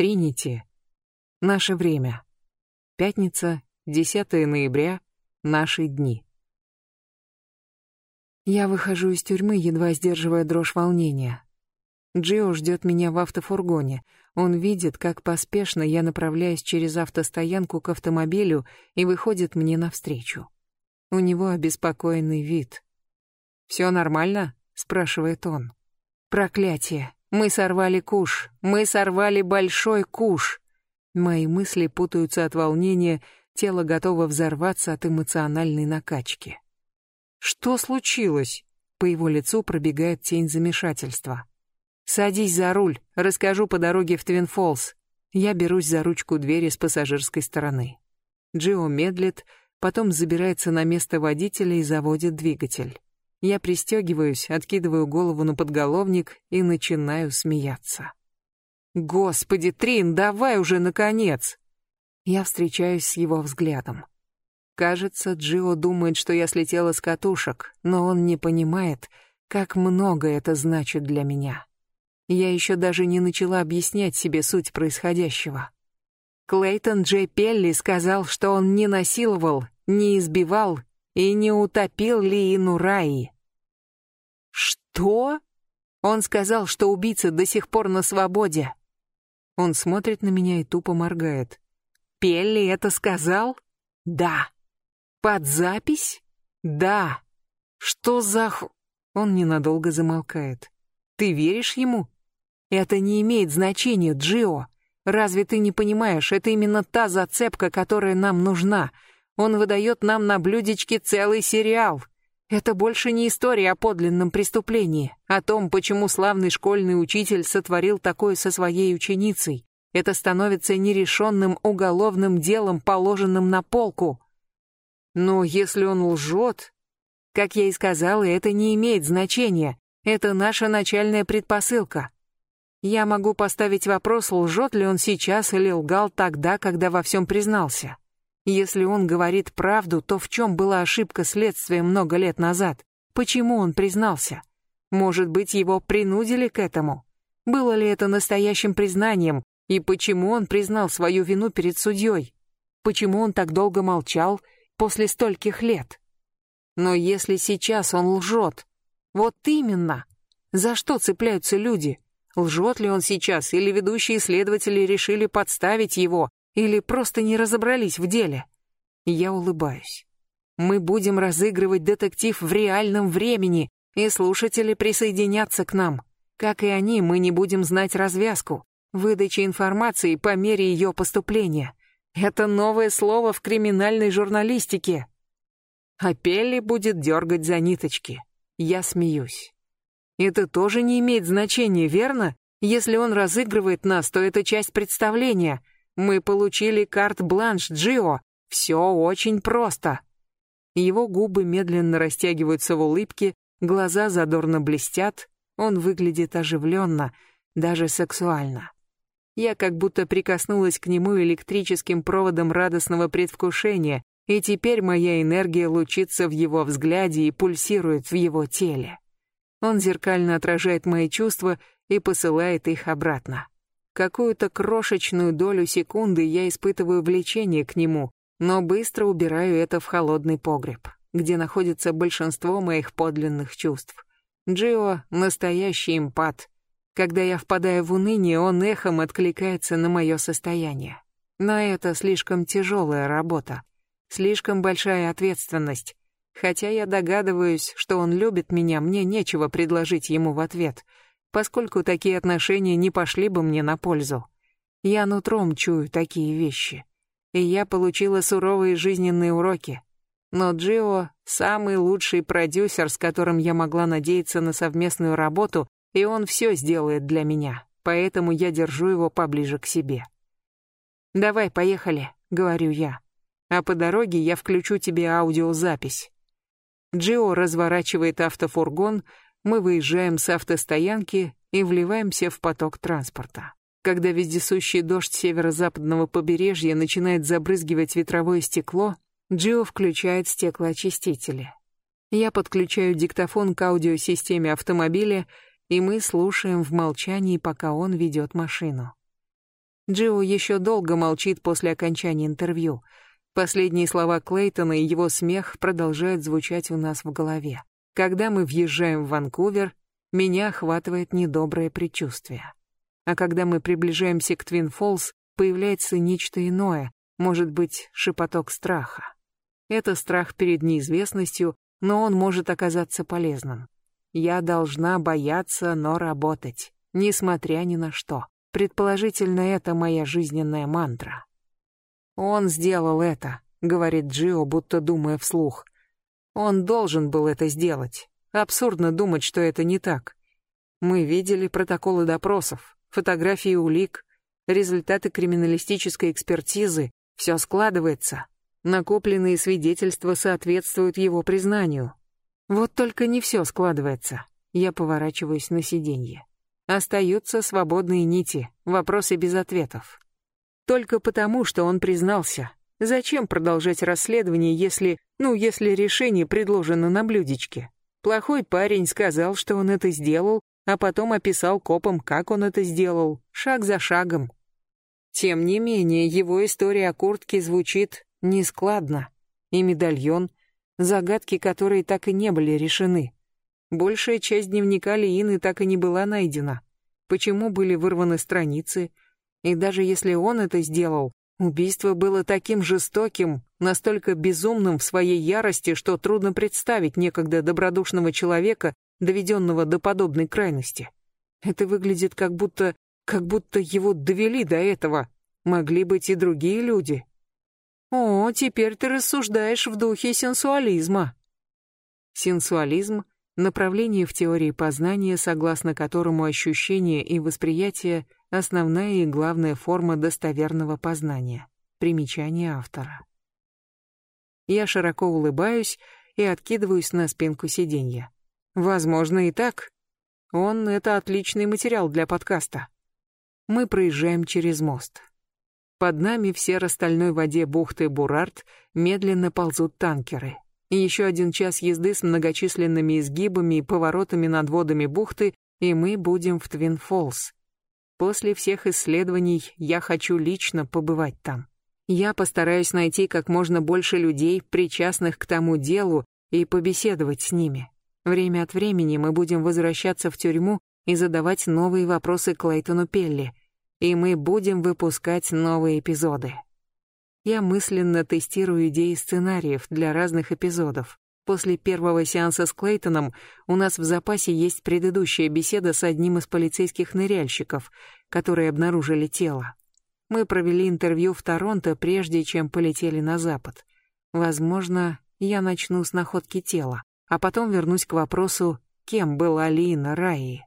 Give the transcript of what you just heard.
Тринити. Наше время. Пятница, 10 ноября. Наши дни. Я выхожу из тюрьмы, едва сдерживая дрожь волнения. Джио ждет меня в автофургоне. Он видит, как поспешно я направляюсь через автостоянку к автомобилю и выходит мне навстречу. У него обеспокоенный вид. «Все нормально?» — спрашивает он. «Проклятие! Мы сорвали куш! Мы сорвали большой куш!» Мои мысли путаются от волнения, тело готово взорваться от эмоциональной накачки. «Что случилось?» По его лицу пробегает тень замешательства. «Садись за руль, расскажу по дороге в Твинфолс». Я берусь за ручку двери с пассажирской стороны. Джио медлит, потом забирается на место водителя и заводит двигатель. Я пристегиваюсь, откидываю голову на подголовник и начинаю смеяться. «Господи, Трин, давай уже, наконец!» Я встречаюсь с его взглядом. Кажется, Джио думает, что я слетела с катушек, но он не понимает, как много это значит для меня. Я еще даже не начала объяснять себе суть происходящего. Клейтон Джей Пелли сказал, что он не насиловал, не избивал и не утопил Лиину Раи. Что? Он сказал, что убийца до сих пор на свободе. Он смотрит на меня и тупо моргает. Пелли это сказал? Да. Под запись? Да. Что за х... Он ненадолго замолкает. Ты веришь ему? Это не имеет значения, Джио. Разве ты не понимаешь, это именно та зацепка, которая нам нужна. Он выдает нам на блюдечке целый сериал. Это больше не история о подлинном преступлении, о том, почему славный школьный учитель сотворил такое со своей ученицей. Это становится нерешенным уголовным делом, положенным на полку. Но если он лжет, как я и сказала, это не имеет значения. Это наша начальная предпосылка. Я могу поставить вопрос, лжет ли он сейчас или лгал тогда, когда во всем признался. Если он говорит правду, то в чем была ошибка следствия много лет назад? Почему он признался? Может быть, его принудили к этому? Было ли это настоящим признанием? И почему он признал свою вину перед судьей? Почему он так долго молчал после стольких лет? Но если сейчас он лжет, вот именно, за что цепляются люди? Лжет ли он сейчас, или ведущие следователи решили подставить его, или просто не разобрались в деле? Я улыбаюсь. Мы будем разыгрывать детектив в реальном времени, и слушатели присоединятся к нам. Как и они, мы не будем знать развязку, выдачи информации по мере ее поступления. Это новое слово в криминальной журналистике. А Пелли будет дергать за ниточки. Я смеюсь. Это тоже не имеет значения, верно? Если он разыгрывает нас, то это часть представления, мы получили карт-бланш Джио. Все очень просто. Его губы медленно растягиваются в улыбке, глаза задорно блестят, он выглядит оживленно, даже сексуально. Я как будто прикоснулась к нему электрическим проводом радостного предвкушения, и теперь моя энергия лучится в его взгляде и пульсирует в его теле. Он зеркально отражает мои чувства и посылает их обратно. Какую-то крошечную долю секунды я испытываю влечение к нему, но быстро убираю это в холодный погреб, где находится большинство моих подлинных чувств. Джио — настоящий импат. Когда я впадаю в уныние, он эхом откликается на мое состояние. Но это слишком тяжелая работа, слишком большая ответственность. Хотя я догадываюсь, что он любит меня, мне нечего предложить ему в ответ — поскольку такие отношения не пошли бы мне на пользу. Я нутром чую такие вещи. И я получила суровые жизненные уроки. Но Джио — самый лучший продюсер, с которым я могла надеяться на совместную работу, и он все сделает для меня, поэтому я держу его поближе к себе. «Давай, поехали», — говорю я. «А по дороге я включу тебе аудиозапись». Джио разворачивает автофургон, мы выезжаем с автостоянки и вливаемся в поток транспорта. Когда вездесущий дождь северо-западного побережья начинает забрызгивать ветровое стекло, Джио включает стеклоочистители. Я подключаю диктофон к аудиосистеме автомобиля, и мы слушаем в молчании, пока он ведет машину. Джио еще долго молчит после окончания интервью. Последние слова Клейтона и его смех продолжают звучать у нас в голове. Когда мы въезжаем в Ванкувер, меня охватывает недоброе предчувствие. А когда мы приближаемся к Твин Фолс, появляется нечто иное, может быть, шепоток страха. Это страх перед неизвестностью, но он может оказаться полезным. Я должна бояться, но работать, несмотря ни на что. Предположительно, это моя жизненная мантра. Он сделал это, говорит Джио, будто думая вслух. Он должен был это сделать. Абсурдно думать, что это не так. Мы видели протоколы допросов, фотографии улик, результаты криминалистической экспертизы. Все складывается. Накопленные свидетельства соответствуют его признанию. Вот только не все складывается. Я поворачиваюсь на сиденье. Остаются свободные нити, вопросы без ответов. Только потому, что он признался. Зачем продолжать расследование, если, ну, если решение предложено на блюдечке? Плохой парень сказал, что он это сделал, а потом описал копам, как он это сделал, шаг за шагом. Тем не менее, его история о куртке звучит нескладно. И медальон, загадки которые так и не были решены. Большая часть дневника Лиины так и не была найдена. Почему были вырваны страницы? И даже если он это сделал, убийство было таким жестоким, настолько безумным в своей ярости, что трудно представить некогда добродушного человека, доведенного до подобной крайности. Это выглядит как будто, как будто его довели до этого. Могли быть и другие люди. О, теперь ты рассуждаешь в духе сенсуализма. Сенсуализм — направление в теории познания, согласно которому ощущение и восприятие — основная и главная форма достоверного познания. Примечание автора. Я широко улыбаюсь и откидываюсь на спинку сиденья. Возможно и так. Он — это отличный материал для подкаста. Мы проезжаем через мост. Под нами в серо-стальной воде бухты Бурарт медленно ползут танкеры. И еще один час езды с многочисленными изгибами и поворотами над водами бухты, и мы будем в Твин-Фоллс. После всех исследований я хочу лично побывать там. Я постараюсь найти как можно больше людей, причастных к тому делу, и побеседовать с ними. Время от времени мы будем возвращаться в тюрьму и задавать новые вопросы Клейтону Пелли, и мы будем выпускать новые эпизоды. Я мысленно тестирую идеи сценариев для разных эпизодов. После первого сеанса с Клейтоном у нас в запасе есть предыдущая беседа с одним из полицейских ныряльщиков, которые обнаружили тело. Мы провели интервью в Торонто, прежде чем полетели на запад. Возможно, я начну с находки тела, а потом вернусь к вопросу, кем была Лина Раи.